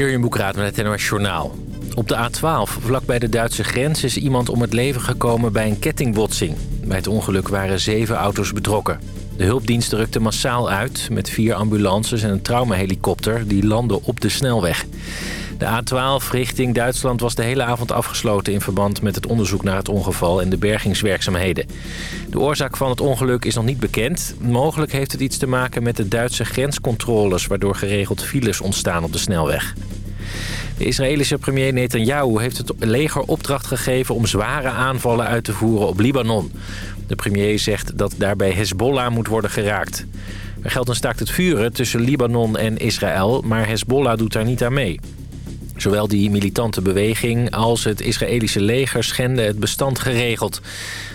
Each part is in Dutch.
Jurjen Boekraat met het NOS Journaal. Op de A12, vlakbij de Duitse grens, is iemand om het leven gekomen bij een kettingbotsing. Bij het ongeluk waren zeven auto's betrokken. De hulpdienst rukte massaal uit met vier ambulances en een traumahelikopter... die landden op de snelweg. De A12 richting Duitsland was de hele avond afgesloten... in verband met het onderzoek naar het ongeval en de bergingswerkzaamheden. De oorzaak van het ongeluk is nog niet bekend. Mogelijk heeft het iets te maken met de Duitse grenscontroles... waardoor geregeld files ontstaan op de snelweg. De Israëlische premier Netanyahu heeft het leger opdracht gegeven... om zware aanvallen uit te voeren op Libanon. De premier zegt dat daarbij Hezbollah moet worden geraakt. Er geldt een staakt het vuren tussen Libanon en Israël... maar Hezbollah doet daar niet aan mee. Zowel die militante beweging als het Israëlische leger schenden het bestand geregeld.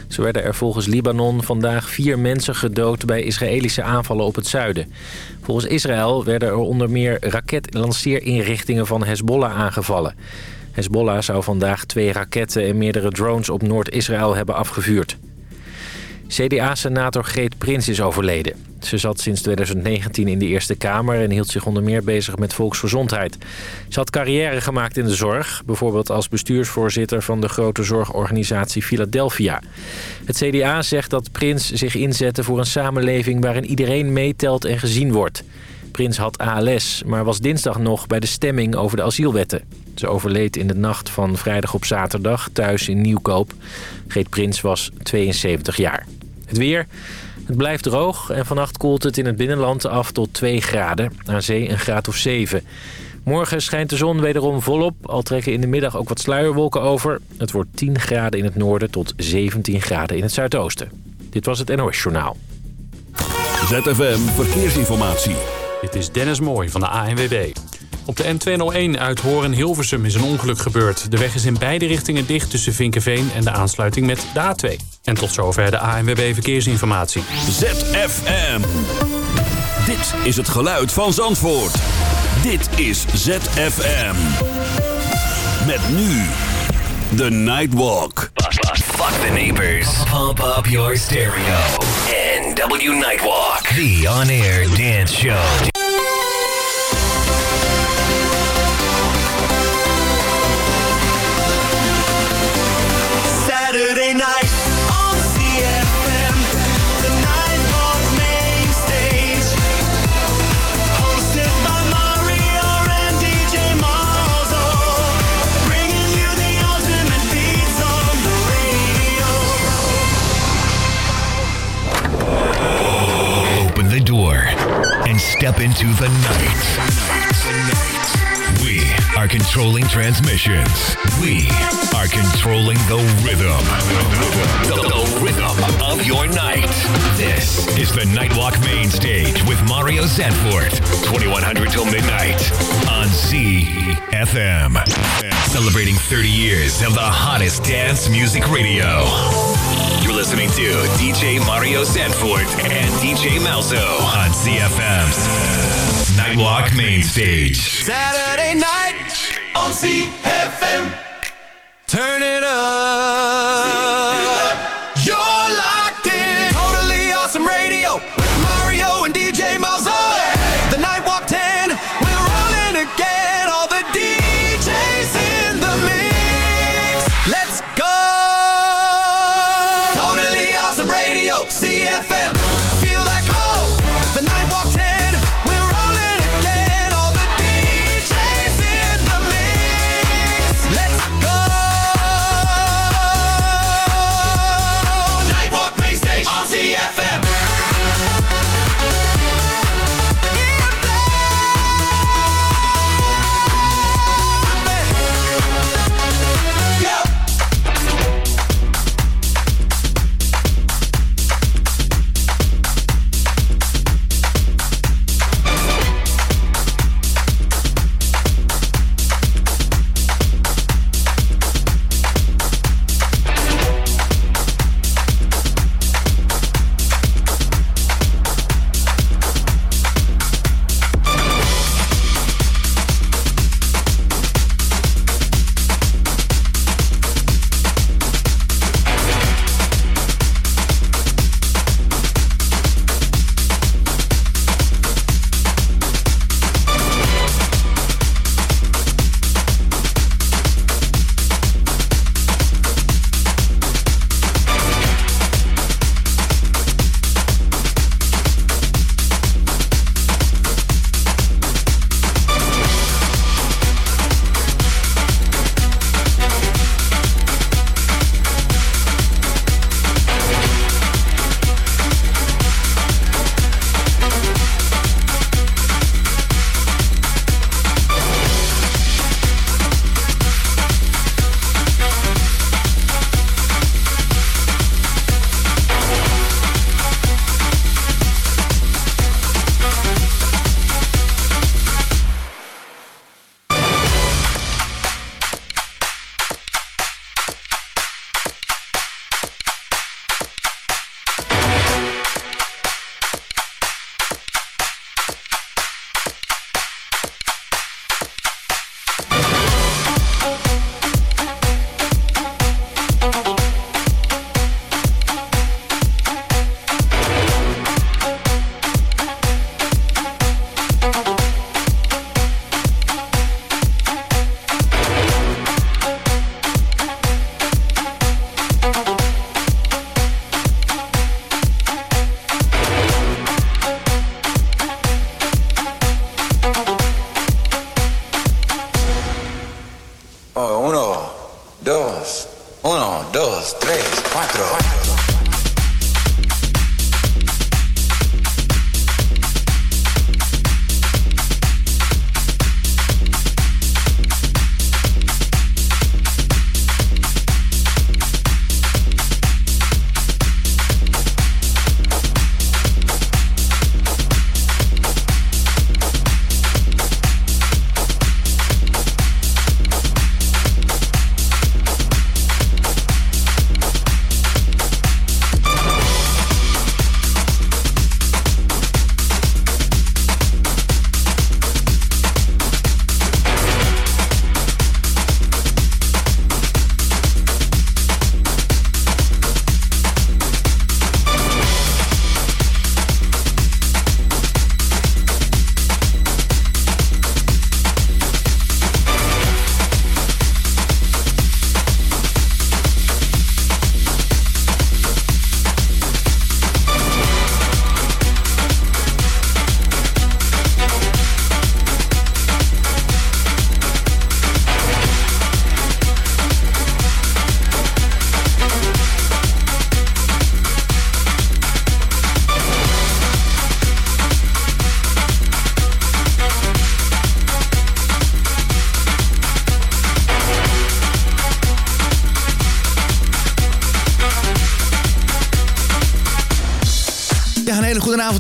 Zo werden er volgens Libanon vandaag vier mensen gedood bij Israëlische aanvallen op het zuiden. Volgens Israël werden er onder meer raketlanceerinrichtingen van Hezbollah aangevallen. Hezbollah zou vandaag twee raketten en meerdere drones op Noord-Israël hebben afgevuurd. CDA-senator Greet Prins is overleden. Ze zat sinds 2019 in de Eerste Kamer en hield zich onder meer bezig met volksgezondheid. Ze had carrière gemaakt in de zorg, bijvoorbeeld als bestuursvoorzitter van de grote zorgorganisatie Philadelphia. Het CDA zegt dat Prins zich inzette voor een samenleving waarin iedereen meetelt en gezien wordt. Prins had ALS, maar was dinsdag nog bij de stemming over de asielwetten. Ze overleed in de nacht van vrijdag op zaterdag thuis in Nieuwkoop. Geet Prins was 72 jaar. Het weer. Het blijft droog en vannacht koelt het in het binnenland af tot 2 graden. Aan zee een graad of 7. Morgen schijnt de zon wederom volop. Al trekken in de middag ook wat sluierwolken over. Het wordt 10 graden in het noorden tot 17 graden in het zuidoosten. Dit was het NOS Journaal. ZFM Verkeersinformatie. Dit is Dennis Mooij van de ANWB. Op de N201 uit Horen-Hilversum is een ongeluk gebeurd. De weg is in beide richtingen dicht tussen Vinkenveen en de aansluiting met de A2. En tot zover de ANWB Verkeersinformatie. ZFM. Dit is het geluid van Zandvoort. Dit is ZFM. Met nu The Nightwalk. Fuck the neighbors. Pump up your stereo. NW Nightwalk. The on-air dance show. Step into the night. We are controlling transmissions. We are controlling the rhythm. The, the rhythm of your night. This is the Nightwalk Main Stage with Mario Zanfort. 2100 till midnight on CFM. Celebrating 30 years of the hottest dance music radio. Listening to DJ Mario Sanford and DJ Malzo on CFM's Nightwalk Main Stage. Saturday night on CFM. Turn it up. You're locked in. Totally awesome radio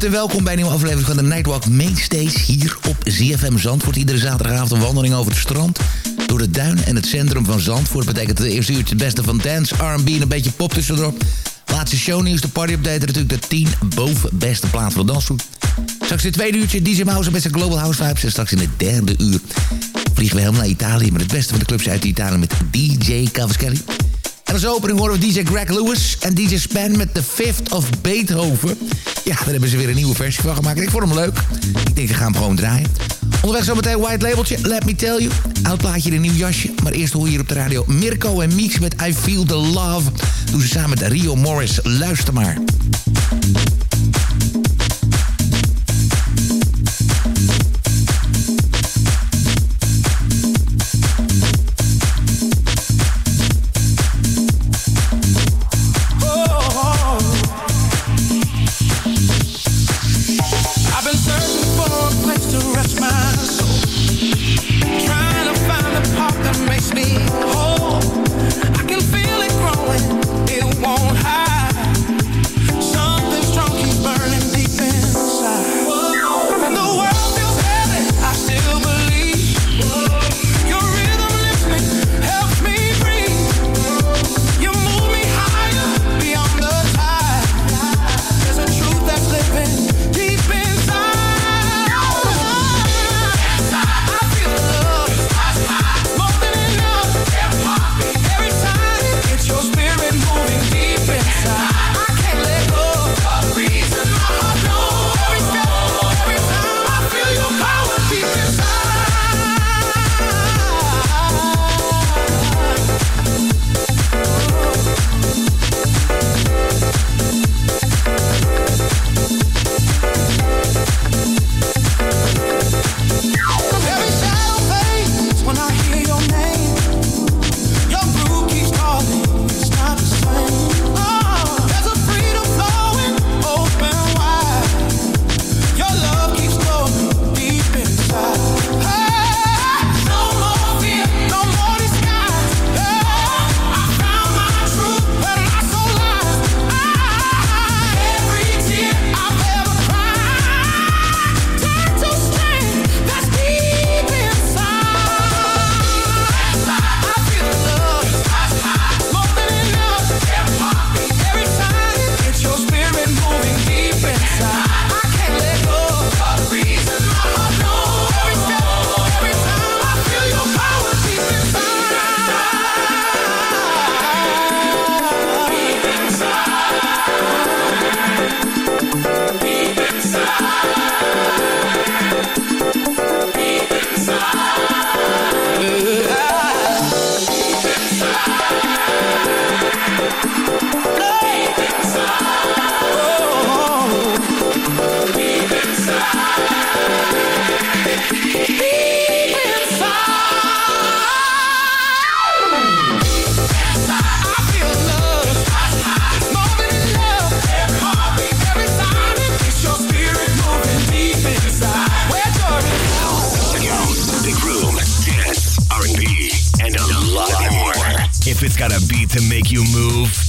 en welkom bij een nieuwe aflevering van de Nightwalk Mainstage hier op ZFM Zandvoort. Iedere zaterdagavond een wandeling over het strand, door de duinen en het centrum van Zandvoort. betekent het eerste uurtje het beste van dance, R&B en een beetje pop tussendoor. Laatste shownieuws, de party-update natuurlijk de 10 boven beste plaats van dansvoet. Straks in het tweede uurtje DJ Mouse met zijn Global House Vibes. En straks in het derde uur vliegen we helemaal naar Italië... met het beste van de clubs uit Italië met DJ Cavaschelli. En als opening horen we DJ Greg Lewis en DJ Span met The Fifth of Beethoven. Ja, daar hebben ze weer een nieuwe versie van gemaakt. Ik vond hem leuk. Ik denk, ik ga hem gewoon draaien. Onderweg zometeen White Labeltje, Let Me Tell You. Oud plaatje in een nieuw jasje. Maar eerst hoor je hier op de radio Mirko en Meeks met I Feel The Love. Doen ze samen met Rio Morris. Luister maar.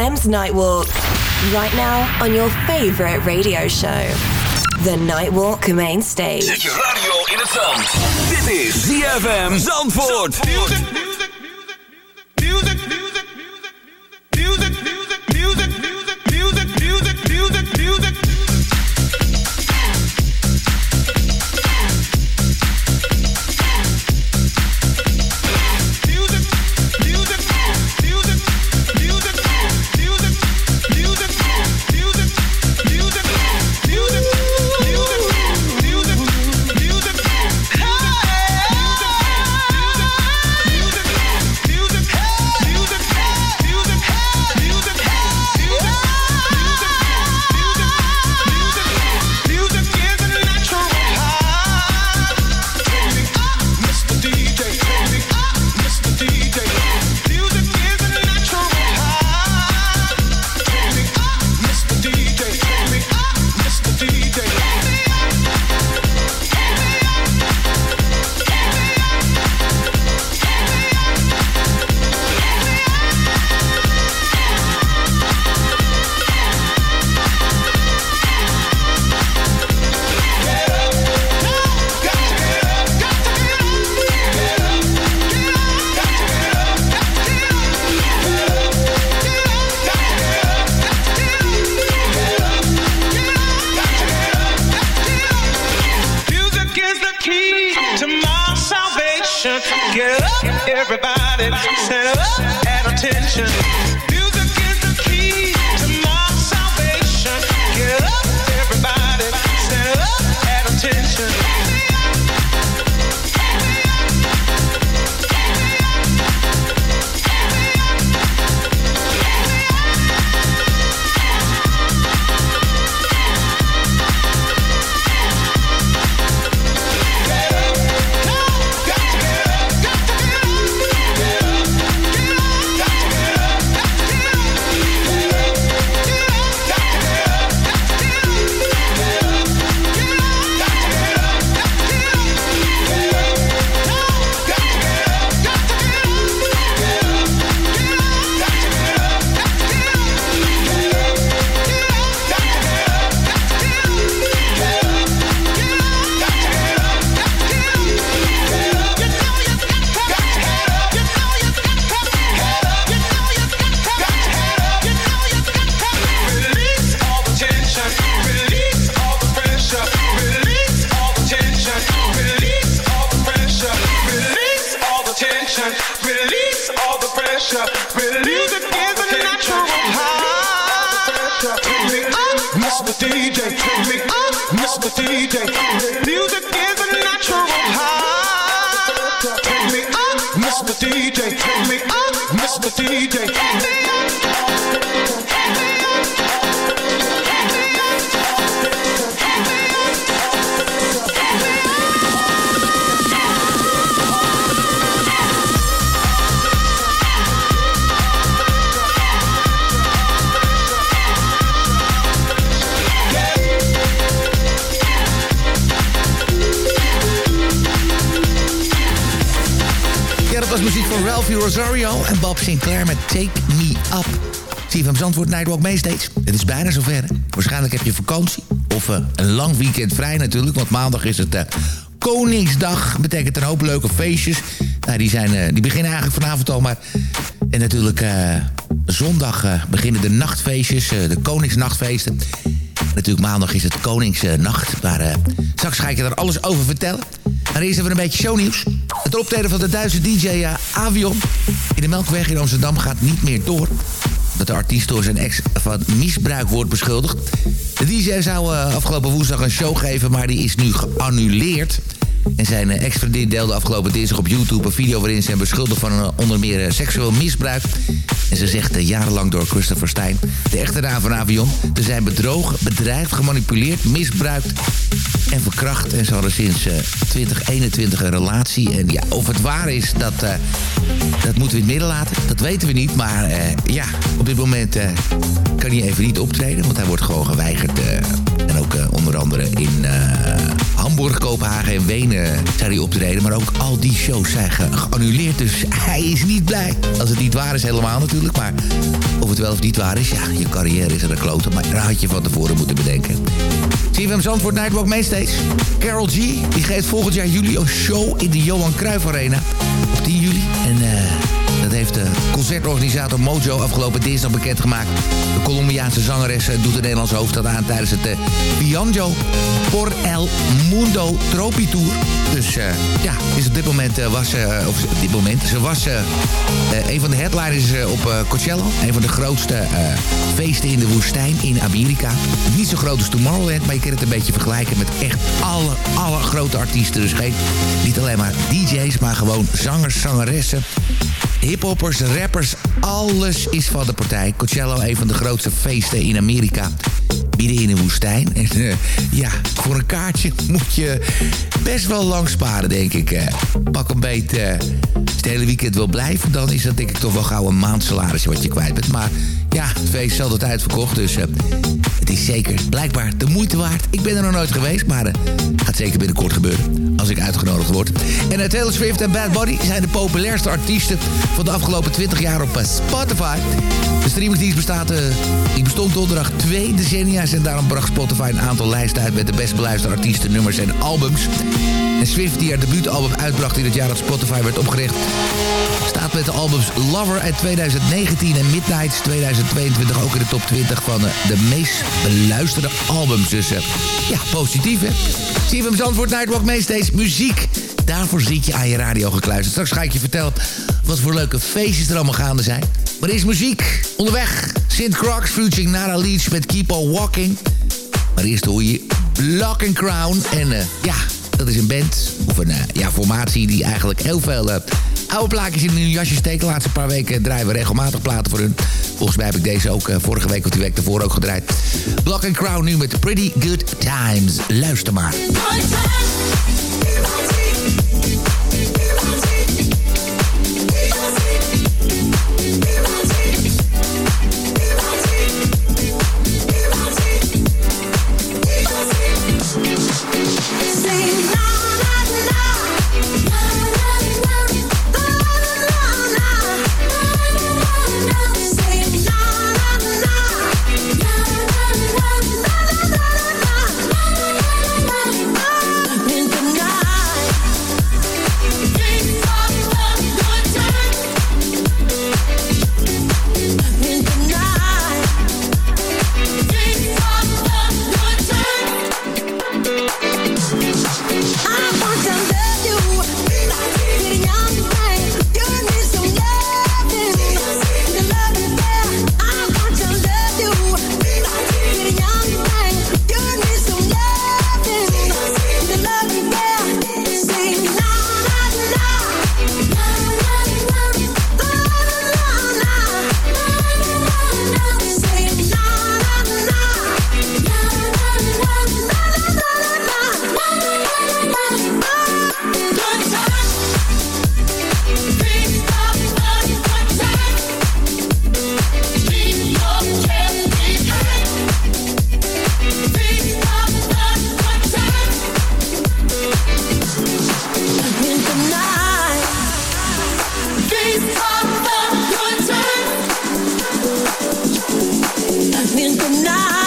ZFM's Nightwalk. Right now on your favorite radio show. The Nightwalk Main Stage. Zet je radio in het zand. Dit is ZFM Zandvoort. Zandvoort. Attention. Mr. DJ, take me Rosario en Bob Sinclair met Take Me Up. Van Zandvoort Nightwalk Mainstage. Het is bijna zover. Waarschijnlijk heb je vakantie. Of eh, een lang weekend vrij natuurlijk. Want maandag is het eh, Koningsdag. Betekent een hoop leuke feestjes. Nou, die, zijn, eh, die beginnen eigenlijk vanavond al. Maar en natuurlijk zondag beginnen de nachtfeestjes. de Koningsnachtfeesten. En natuurlijk maandag is het Koningsnacht. Maar straks ga ik je daar alles over vertellen. Maar eerst even een beetje shownieuws. Het optreden van de Duitse DJ eh, Avion in de Melkweg in Amsterdam gaat niet meer door. Dat de artiest door zijn ex van misbruik wordt beschuldigd. De DJ zou eh, afgelopen woensdag een show geven, maar die is nu geannuleerd. En zijn eh, ex-vriendin deelde afgelopen dinsdag op YouTube een video... waarin ze hem beschuldigt van een onder meer eh, seksueel misbruik. En ze zegt eh, jarenlang door Christopher Stein, de echte naam van Avion... te zijn bedrogen, bedreigd, gemanipuleerd, misbruikt en verkracht. En ze hadden sinds eh, 2021 een relatie. En ja, of het waar is, dat, eh, dat moeten we in het midden laten. Dat weten we niet, maar eh, ja, op dit moment eh, kan hij even niet optreden... want hij wordt gewoon geweigerd. Onder andere in eh, Hamburg, Kopenhagen en Wenen zou hij optreden. Maar ook al die shows zijn ge- geannuleerd, dus hij is niet blij. Als het niet waar is, helemaal natuurlijk. Maar of het wel of niet waar is, ja, je carrière is er een klote. Maar daar had je van tevoren moeten bedenken. CFM Zandvoort Nightwalk Mainstage. Carol G. Die geeft volgend jaar juli een show in de Johan Cruijff Arena. Op 10 juli. En eh, heeft de concertorganisator Mojo afgelopen dinsdag bekendgemaakt. De Colombiaanse zangeres eh, doet de Nederlandse hoofdstad aan tijdens het Bianjo por el Mundo Tropi Tour. Dus eh, ja, is op dit moment eh, was ze, op dit moment, ze was eh, eh, een van de headliners eh, op eh, Coachella. Een van de grootste eh, feesten in de woestijn in Amerika. Niet zo groot als Tomorrowland, maar je kunt het een beetje vergelijken met echt alle, alle grote artiesten. Dus geen, niet alleen maar DJ's, maar gewoon zangers, zangeressen. Hiphoppers, rappers, alles is van de partij. Coachella, een van de grootste feesten in Amerika. Midden in een woestijn. En eh, ja, voor een kaartje moet je best wel lang sparen, denk ik. Eh, pak een beet. eh, als het hele weekend wil blijven, dan is dat denk ik toch wel gauw een maandsalaris wat je kwijt bent. Maar ja, het feest is altijd uitverkocht, dus eh, het is zeker blijkbaar de moeite waard. Ik ben er nog nooit geweest, maar het gaat zeker binnenkort gebeuren als ik uitgenodigd word. En uh, Taylor Swift en Bad Bunny zijn de populairste artiesten van de afgelopen 20 jaar op Spotify. De streamingsdienst bestaat, die bestond donderdag twee decennia. succes en daarom bracht Spotify een aantal lijsten uit met de best beluisterde artiesten, nummers en albums. En Swift, die haar debuutalbum uitbracht in het jaar dat Spotify werd opgericht, met de albums Lover uit 2019 en Midnights 2022 ook in de top 20 van eh, de meest beluisterde albums. Dus uh, ja, positief hè. Hem Zandvoort Nightwalk Mainstage muziek. Daarvoor zit je aan je radio gekluisterd. Straks ga ik je vertellen wat voor leuke feestjes er allemaal gaande zijn. Maar er is muziek. Onderweg. Sint Crocs featuring Nara Leach met Keep On Walking. Maar eerst hoor je Block and Crown. En uh, ja, dat is een band. Of een uh, ja, formatie die eigenlijk heel veel... Uh, oude plaatjes in hun jasje steken. De laatste paar weken draaien we regelmatig platen voor hun. Volgens mij heb ik deze ook vorige week of die week ervoor ook gedraaid. Block and Crown nu met Pretty Good Times. Luister maar. Vibes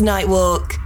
Nightwalk.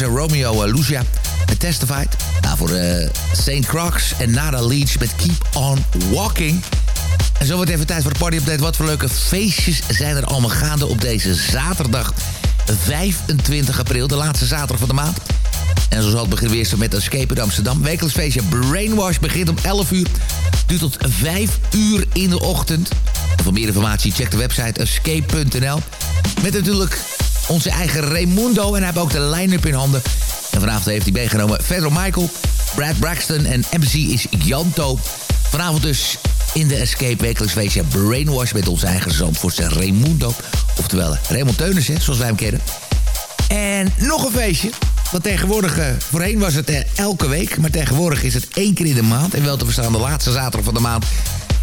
Williams en Romeo uh, Lucia met Testified. Nou, voor uh, St. Crocs en Nada Leach met Keep On Walking. En zo wordt even tijd voor de party update. Wat voor leuke feestjes zijn er allemaal gaande op deze zaterdag 25 april. De laatste zaterdag van de maand. En zo zal het beginnen weer met Escape in Amsterdam. Wekelijks feestje Brainwash begint om 11 uur. Duurt tot 5 uur in de ochtend. En voor meer informatie check de website escape.nl. Met natuurlijk onze eigen Raimundo. En hij heeft ook de line-up in handen. En vanavond heeft hij meegenomen Fedro Michael, Brad Braxton en MC is Janto. Vanavond dus in de Escape wekelijks feestje Brainwash... met onze eigen Zandvoortse Raimundo. Oftewel Raymond Teunissen, zoals wij hem kennen. En nog een feestje. Want tegenwoordig, eh, voorheen was het eh, elke week... maar tegenwoordig is het één keer in de maand. En wel te verstaan de laatste zaterdag van de maand...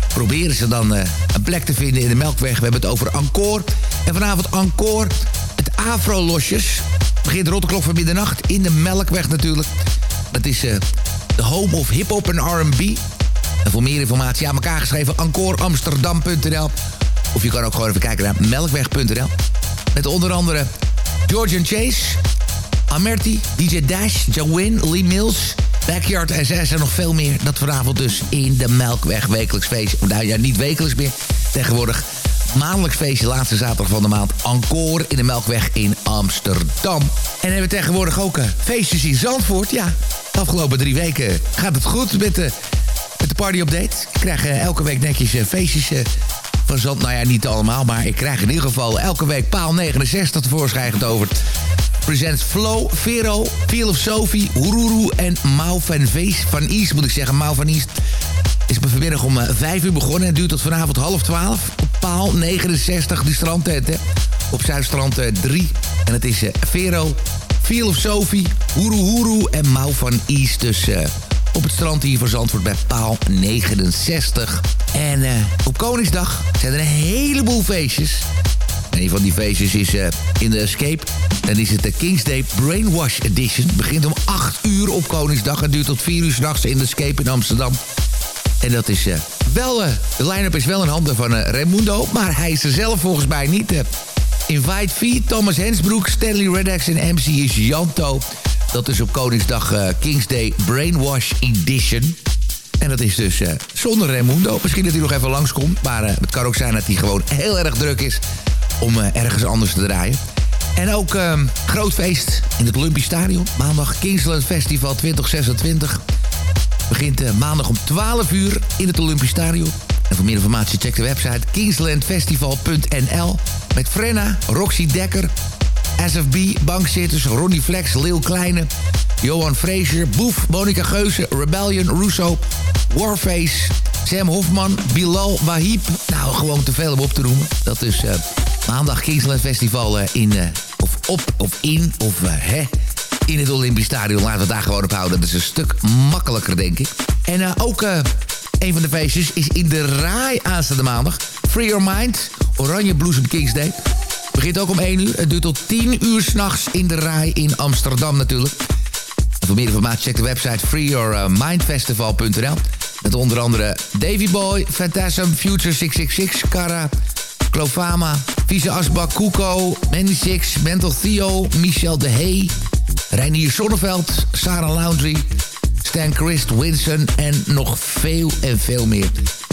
proberen ze dan eh, een plek te vinden in de Melkweg. We hebben het over Encore. En vanavond Encore, Afro-losjes. Begint rond de klok van middernacht in de Melkweg natuurlijk. Dat is eh, de home of hip-hop en R&B. En voor meer informatie aan elkaar geschreven... encoreamsterdam.nl Of je kan ook gewoon even kijken naar melkweg.nl. Met onder andere Georgian Chase... Amerti, DJ Dash, Jawin, Lee Mills... Backyard en zij zijn nog veel meer. Dat vanavond dus in de Melkweg wekelijks feestje. Nou ja, niet wekelijks meer. Tegenwoordig maandelijks feestje, laatste zaterdag van de maand. Encore in de Melkweg in Amsterdam. En hebben we tegenwoordig ook eh, feestjes in Zandvoort. Ja, de afgelopen drie weken gaat het goed met de, met de party update. Ik krijg eh, elke week netjes eh, feestjes van Zand. Nou ja, niet allemaal, maar ik krijg in ieder geval elke week paal 69 tevoorschijn getoverd. Presents Flo, Vero, Feel of Sophie, Hururu en Mau van Vees. Van East moet ik zeggen, Mau van East. Is vanmiddag om eh, 5 uur begonnen en duurt tot vanavond half 12. Op paal 69, die strandtent. Op Zuidstrand eh, 3. En het is eh, Vero, Feel of Sophie, Huru Huru en Mau van East. Dus eh, op het strand hier van Zandvoort bij paal 69. En eh, op Koningsdag zijn er een heleboel feestjes. En een van die feestjes is eh, in de Escape. Dan is het de King's Day Brainwash Edition. Begint om 8 uur op Koningsdag en duurt tot 4 uur s'nachts in de Escape in Amsterdam. En dat is eh, wel... eh, de line-up is wel in handen van eh, Raimundo, maar hij is er zelf volgens mij niet. Invite V, Thomas Hensbroek, Stanley Reddax en MC is Janto. Dat is op Koningsdag eh, King's Day Brainwash Edition. En dat is dus zonder Raimundo. Misschien dat hij nog even langskomt. Maar het kan ook zijn dat hij gewoon heel erg druk is om ergens anders te draaien. En ook ehm, groot feest in het Olympisch Stadion. Maandag Kingsland Festival 2026. Begint eh, maandag om 12 uur in het Olympisch Stadion. En voor meer informatie check de website kingslandfestival.nl. Met Frenna, Roxy Dekker, SFB, Bankzitters, Ronnie Flex, Lil Kleine... Johan Fraser, Boef, Monica Geuze, Rebellion, Russo, Warface... Sam Hofman, Bilal Wahib. Nou, gewoon te veel om op te noemen. Dat is eh, maandag Kingsland Festival eh, in... of op, of in, of hè in het Olympisch Stadion. Laten we het daar gewoon op houden. Dat is een stuk makkelijker, denk ik. En eh, ook eh, een van de feestjes is in de Rai aanstaande maandag. Free Your Mind, Oranje Bloesem Kings Day. Begint ook om 1 uur. Het duurt tot 10 uur s'nachts in de Rai in Amsterdam natuurlijk. En voor meer informatie check de website freeyourmindfestival.nl. Met onder andere Davy Boy, Phantasm, Future 666, Cara, Clovama, Vieze Asbak, Kuko, Mandy Six, Mental Theo, Michel de Hey, Reinier Sonneveld, Sarah Laundry, Stan Christ, Winston en nog veel en veel meer.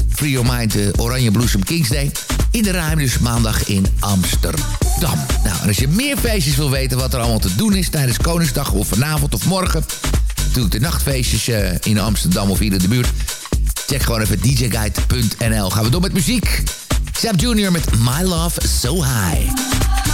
Free Your Mind, de Oranje Bloesem Kings Day. In de ruim dus maandag in Amsterdam. Nou, en als je meer feestjes wil weten wat er allemaal te doen is... tijdens Koningsdag of vanavond of morgen... natuurlijk de nachtfeestjes eh, in Amsterdam of hier in de buurt... check gewoon even djguide.nl. Gaan we door met muziek. Sap Junior met My Love So High.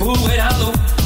Whoa, when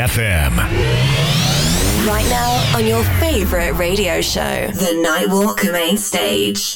ZFM. Right now on your favorite radio show, The Nightwalk Main Stage.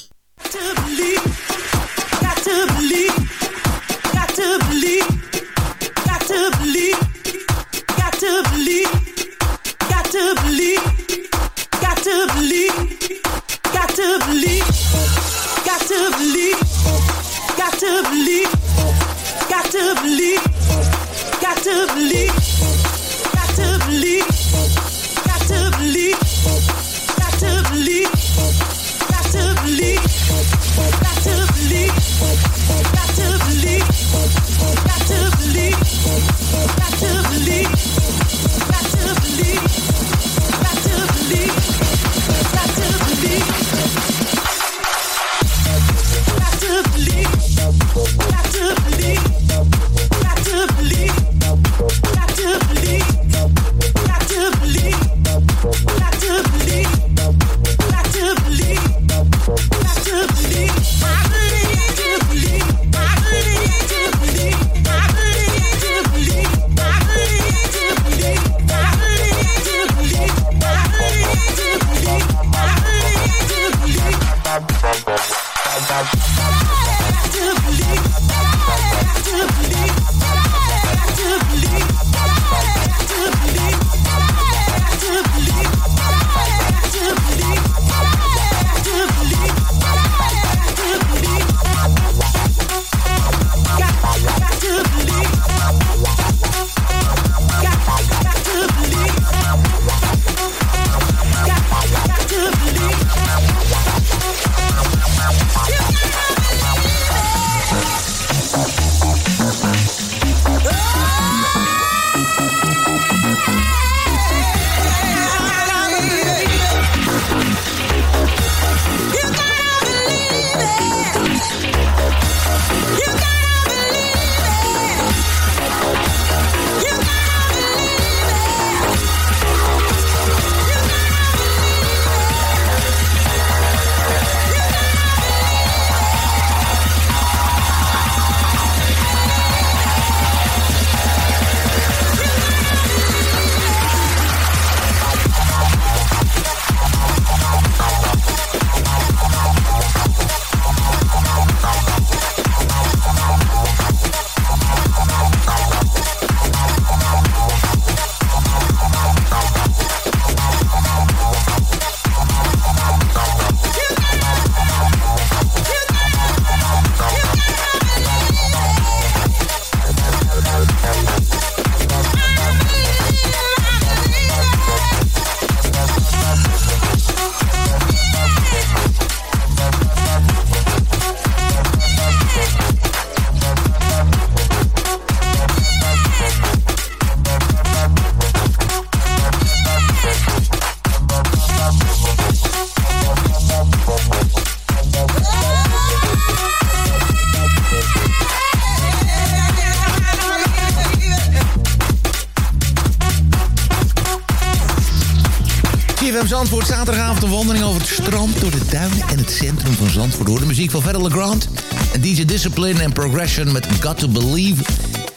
Zandvoort, zaterdagavond een wandeling over het strand... door de duinen en het centrum van Zandvoort. Door de muziek van Federal Grant en DJ Discipline en Progression met Got To Believe...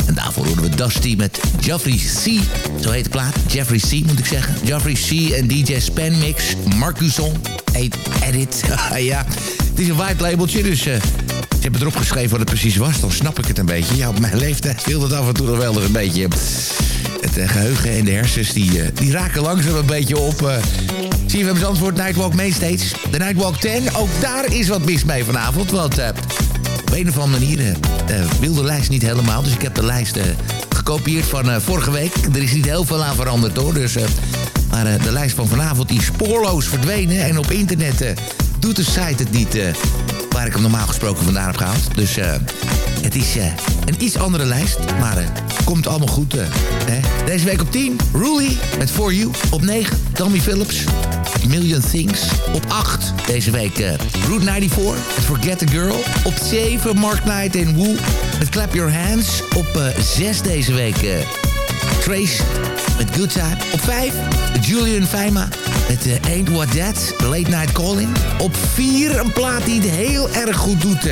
En daarvoor horen we Dusty met Jeffrey C. Zo heet de plaat. Jeffrey C moet ik zeggen. Jeffrey C en DJ Spanmix. Marcuson. Edit. ja, het is een white labeltje, dus... Uh, ze hebben erop geschreven wat het precies was. Dan snap ik het een beetje. Ja, op mijn leeftijd viel het af en toe nog wel eens een beetje... Het uh, geheugen en de hersens, die, uh, die raken langzaam een beetje op... Zie je, we hebben antwoord Nightwalk Mainstage. De Nightwalk 10, ook daar is wat mis mee vanavond. Want op een of andere manier uh, wil de lijst niet helemaal. Dus ik heb de lijst gekopieerd van vorige week. Er is niet heel veel aan veranderd hoor. Dus, maar de lijst van vanavond is spoorloos verdwenen. En op internet doet de site het niet waar ik hem normaal gesproken vandaan heb gehaald. Dus het is een iets andere lijst. Maar komt allemaal goed. Hè? Deze week op 10, Rooley met For You. Op 9, Tommy Phillips. Million Things. Op 8 deze week uh, Route 94 Forget the Girl. Op 7 Mark Knight en Woo met Clap Your Hands. Op uh, 6 deze week uh, Trace met Good Time. Op 5 Julian Feima met Ain't What That, Late Night Calling. Op 4 een plaat die het heel erg goed doet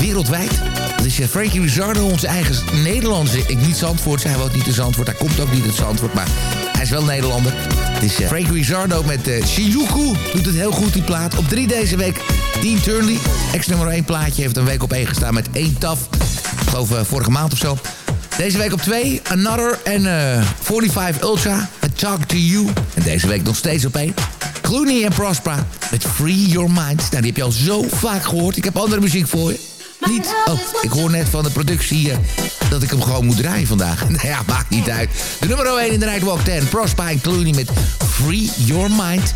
wereldwijd. Dat is Frankie Rizzardo, onze eigen Nederlandse. Ik niet Zandvoort, hij woont niet in Zandvoort. Hij komt ook niet uit Zandvoort, maar hij is wel Nederlander. Het is Frank Rizzardo met uh, Shijuku. Doet het heel goed, die plaat. Op drie deze week Dean Turnley. Ex-nummer 1 plaatje. Heeft een week op één gestaan met één taf. Ik geloof uh, vorige maand of zo. Deze week op 2, Another en 45 Ultra met Talk To You. En deze week nog steeds op 1. Clooney en Prospera met Free Your Mind. Nou, die heb je al zo vaak gehoord. Ik heb andere muziek voor je. Niet? Oh, ik hoor net van de productie dat ik hem gewoon moet draaien vandaag. Nou ja, maakt niet uit. De nummer 1 in de Nightwalk 10. Prosper en Clooney met Free Your Mind.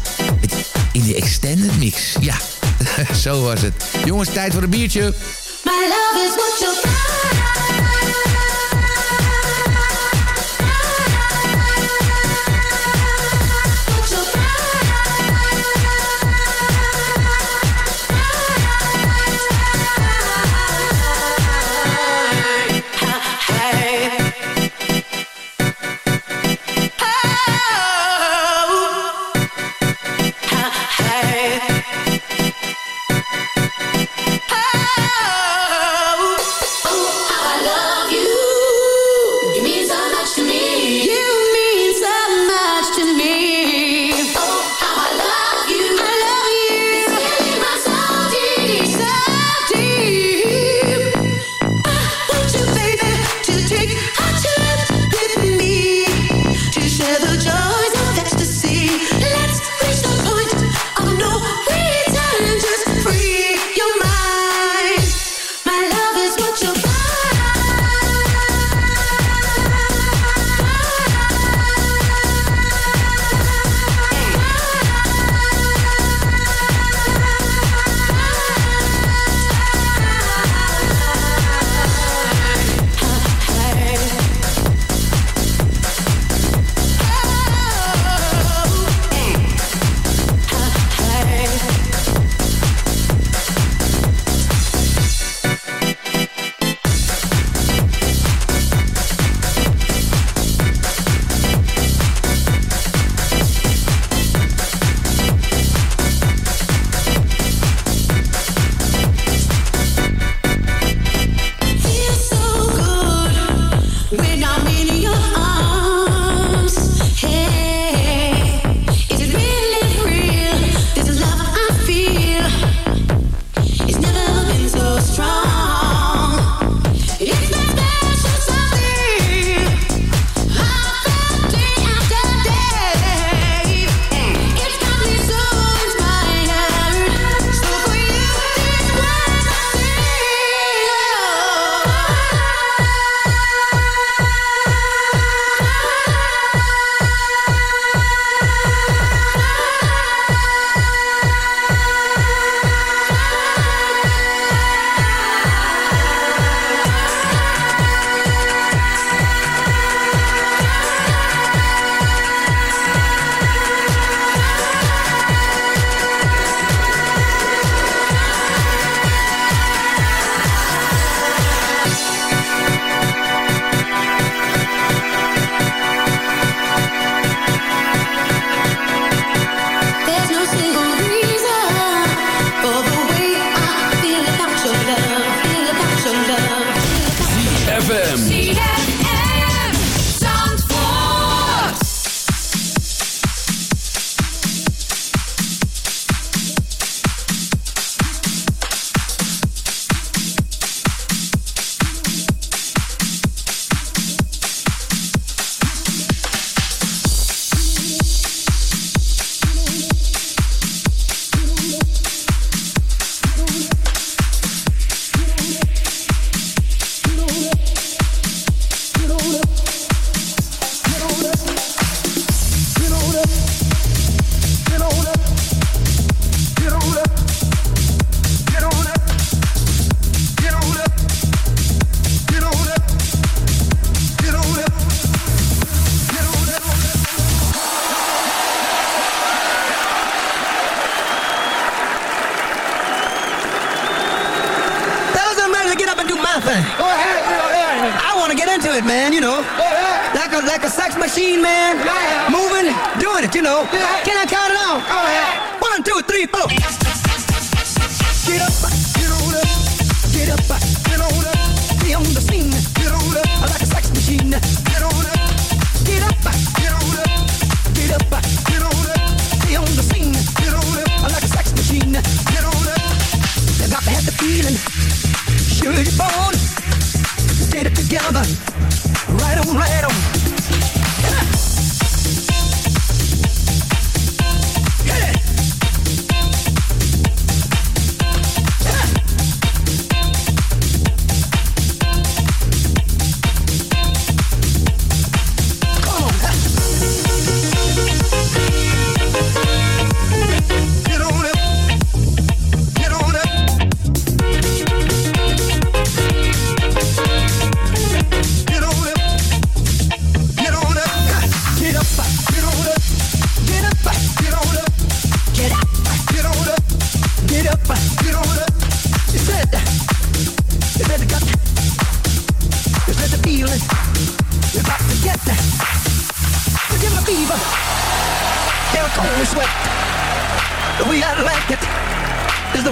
In de extended mix. Ja, zo was het. Jongens, tijd voor een biertje. My love is what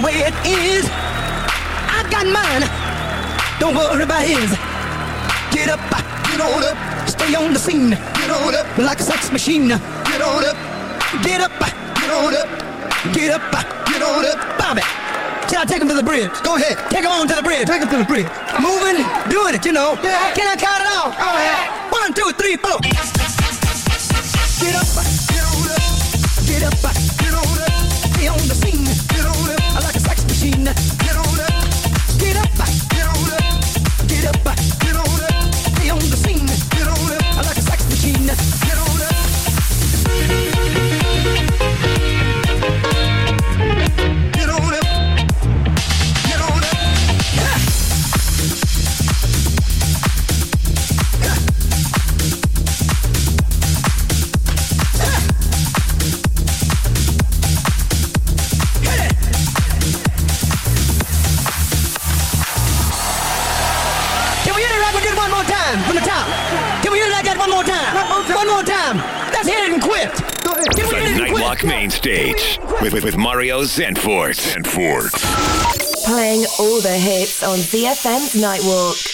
way it is. I got mine. Don't worry about his. Get up, get on up. Stay on the scene. Get on up like a sex machine. Get on up. Get up, get on up. Get up, get on up. Bobby. Can I take him to the bridge? Go ahead. Take him on to the bridge. Take him to the bridge. Moving, doing it, you know. Yeah. Can I count it off? Go ahead. One, two, three, four. Get up, get on up. Get up, get on up. Stay on the main stage with, with, with Mario Zenfort. Zenfort. Playing all the hits on ZFM's Nightwalk.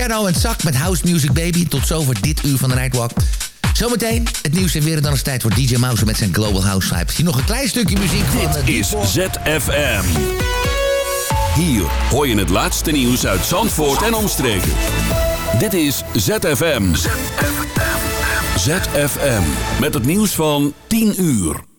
Shadow en Zak met House Music Baby. Tot zover dit uur van de Nightwalk. Zometeen het nieuws en weer en dan is het tijd voor DJ Mouse met zijn Global House Vibes. Hier nog een klein stukje muziek van... eh, Dit is. ZFM. Hier hoor je het laatste nieuws uit Zandvoort en omstreken. Dit is ZFM. ZFM. Met het nieuws van 10 uur.